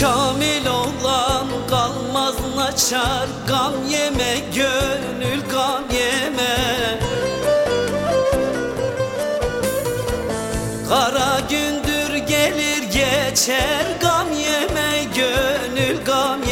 Kamil olan kalmaz naçar Gam yeme gönül gam yeme. Kara gündür gelir geçer Gam yeme gönül gam yeme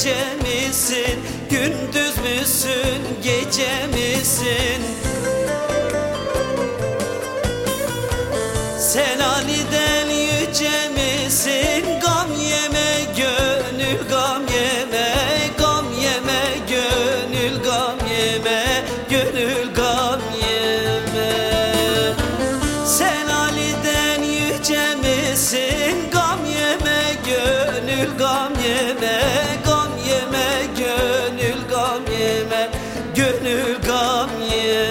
gece misin? Gündüz müsün gece misin? Sen aniden yüce misin? gam ye.